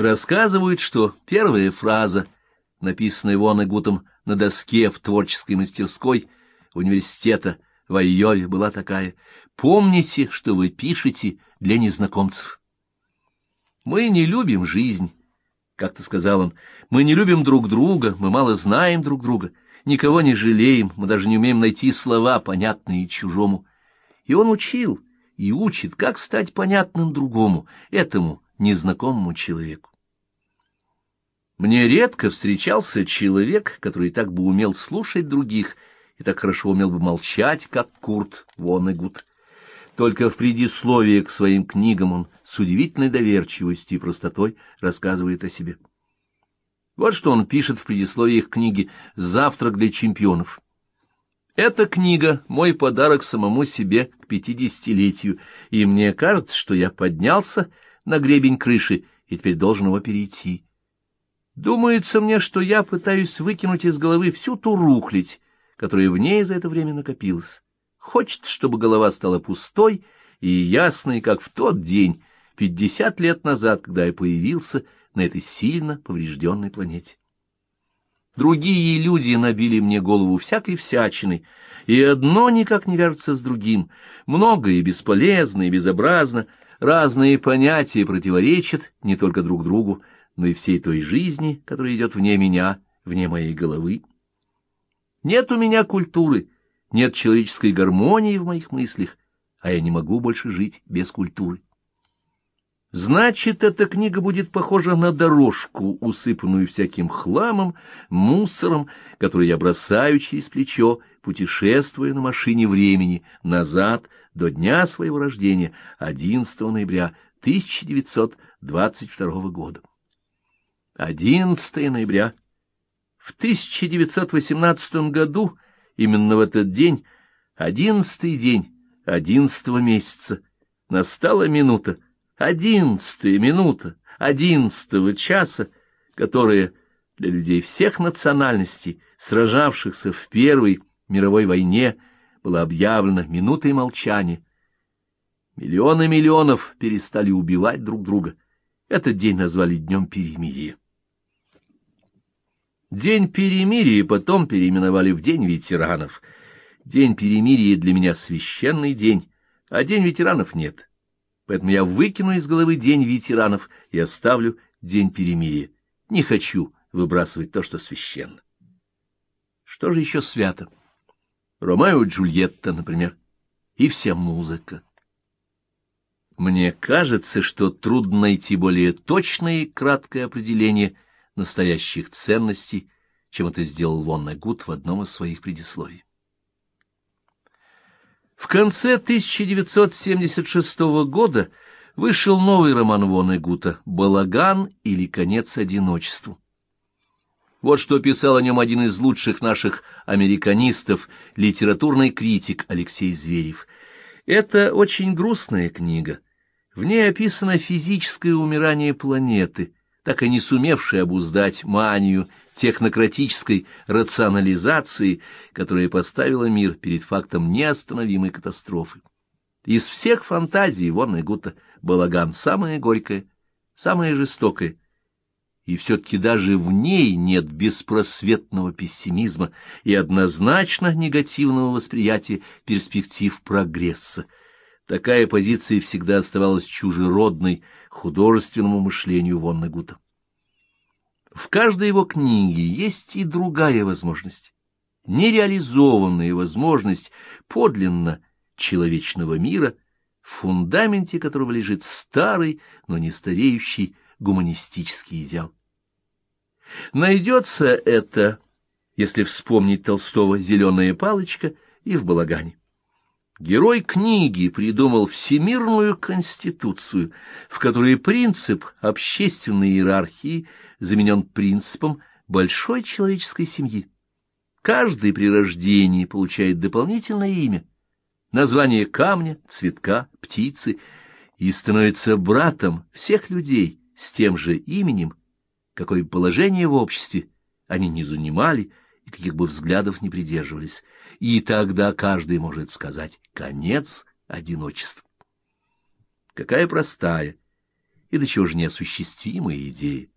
Рассказывают, что первая фраза, написанная Вон Гутом на доске в творческой мастерской университета в Айове, была такая «Помните, что вы пишете для незнакомцев». Мы не любим жизнь, как-то сказал он, мы не любим друг друга, мы мало знаем друг друга, никого не жалеем, мы даже не умеем найти слова, понятные чужому. И он учил и учит, как стать понятным другому, этому незнакомому человеку. Мне редко встречался человек, который так бы умел слушать других и так хорошо умел бы молчать, как Курт Вонегут. Только в предисловии к своим книгам он с удивительной доверчивостью и простотой рассказывает о себе. Вот что он пишет в предисловии их книги «Завтрак для чемпионов». Эта книга — мой подарок самому себе к пятидесятилетию, и мне кажется, что я поднялся на гребень крыши и теперь должен его перейти. Думается мне, что я пытаюсь выкинуть из головы всю ту рухлядь, которая в ней за это время накопилась. Хочется, чтобы голова стала пустой и ясной, как в тот день, пятьдесят лет назад, когда я появился на этой сильно поврежденной планете. Другие люди набили мне голову всякой всячиной, и одно никак не вяжется с другим. Многое бесполезно, и безобразно, разные понятия противоречат не только друг другу, но и всей той жизни, которая идет вне меня, вне моей головы. Нет у меня культуры, нет человеческой гармонии в моих мыслях, а я не могу больше жить без культуры. Значит, эта книга будет похожа на дорожку, усыпанную всяким хламом, мусором, который я бросаю через плечо, путешествуя на машине времени назад до дня своего рождения, 11 ноября 1922 года. 11 ноября. В 1918 году, именно в этот день, одиннадцатый день одиннадцатого месяца, настала минута, одиннадцатая минута одиннадцатого часа, которая для людей всех национальностей, сражавшихся в Первой мировой войне, была объявлена минутой молчания. Миллионы миллионов перестали убивать друг друга. Этот день назвали Днем Перемирия. День перемирия потом переименовали в День ветеранов. День перемирия для меня священный день, а День ветеранов нет. Поэтому я выкину из головы День ветеранов и оставлю День перемирия. Не хочу выбрасывать то, что священно. Что же еще свято? Ромео и Джульетта, например, и вся музыка. Мне кажется, что трудно найти более точное и краткое определение настоящих ценностей, чем это сделал Вонна Гуд в одном из своих предисловий. Конце 1976 года вышел новый роман Вона Гута «Балаган» или «Конец одиночеству». Вот что писал о нем один из лучших наших американистов, литературный критик Алексей Зверев. Это очень грустная книга. В ней описано физическое умирание планеты, так и не сумевшей обуздать манию технократической рационализации, которая поставила мир перед фактом неостановимой катастрофы. Из всех фантазий Вонна Гута балаган самая горькая, самая жестокая, и все-таки даже в ней нет беспросветного пессимизма и однозначно негативного восприятия перспектив прогресса. Такая позиция всегда оставалась чужеродной художественному мышлению Вонна Гута. В каждой его книге есть и другая возможность, нереализованная возможность подлинно человечного мира, в фундаменте которого лежит старый, но не стареющий гуманистический идеал. Найдется это, если вспомнить Толстого «Зеленая палочка» и в балагане. Герой книги придумал всемирную конституцию, в которой принцип общественной иерархии заменен принципом большой человеческой семьи. Каждый при рождении получает дополнительное имя, название камня, цветка, птицы и становится братом всех людей с тем же именем, какое положение в обществе они не занимали и каких бы взглядов не придерживались и тогда каждый может сказать «конец одиночеству». Какая простая и до чего же неосуществимая идея.